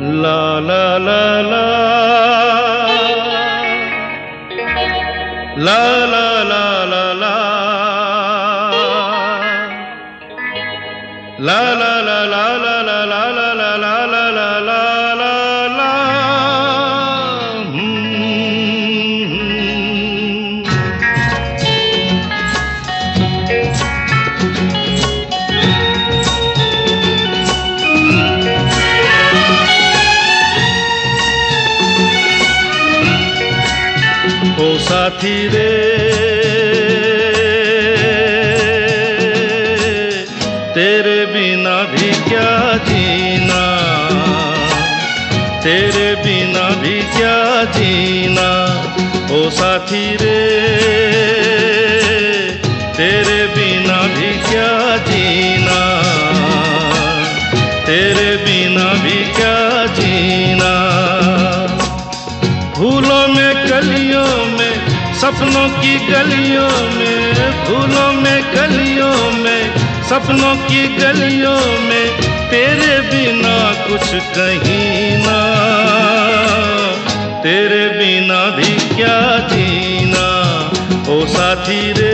La la la la La la ओ साथी रे। तेरे बिना भी क्या जीना? तेरे बिना भी क्या जीना? ओ साथी रे। तेरे बिना भी क्या जीना? तेरे बिना भी क्या जीना? फूलों में कलियों में सपनों की गलियों में, फूलों में, गलियों में, सपनों की गलियों में तेरे बिना कुछ कहीं ना। तेरे बिना भी क्या जीना? ओ साथी रे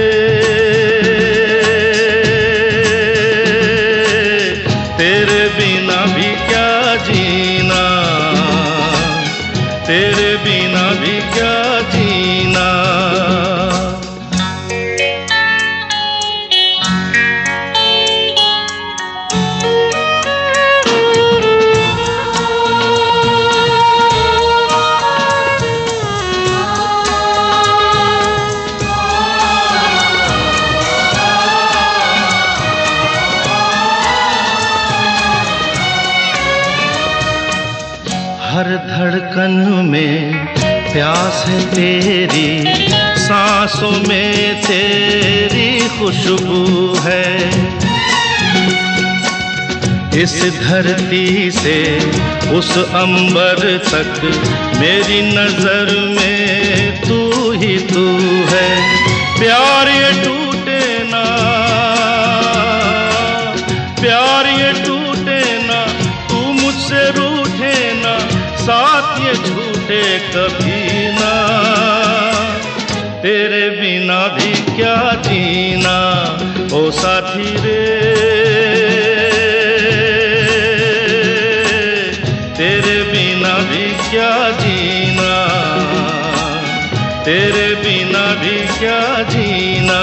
तेरे बिना भी क्या जीना? हर धड़कन में प्यास है तेरी, सांसों में तेरी खुशबू है। इस धरती से उस अंबर तक मेरी नज़र में तू ही तू है। प्यार ये साथ ये झूठे कभी ना। तेरे बिना भी क्या जीना? ओ साथी रे। तेरे बिना भी क्या जीना? तेरे बिना भी क्या जीना?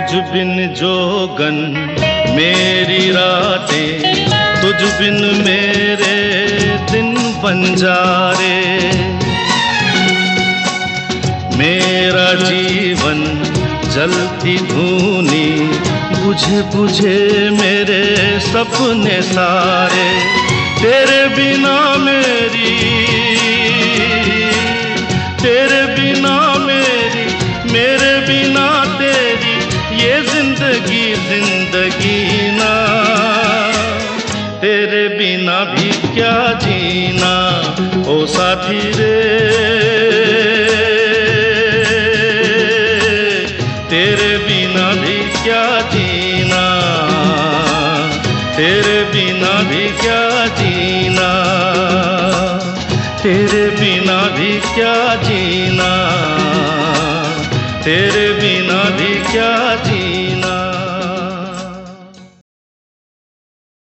तुझ बिन जोगन मेरी रातें, तुझ बिन मेरे दिन बंजारे मेरा जीवन जलती धूनी बुझे बुझे मेरे सपने सारे। तेरे बिना मेरी ज़िंदगी ज़िंदगी ना। तेरे बिना भी क्या जीना? ओ साथी रे। तेरे बिना भी क्या जीना? तेरे बिना भी क्या जीना? तेरे बिना भी क्या जीना? तेरे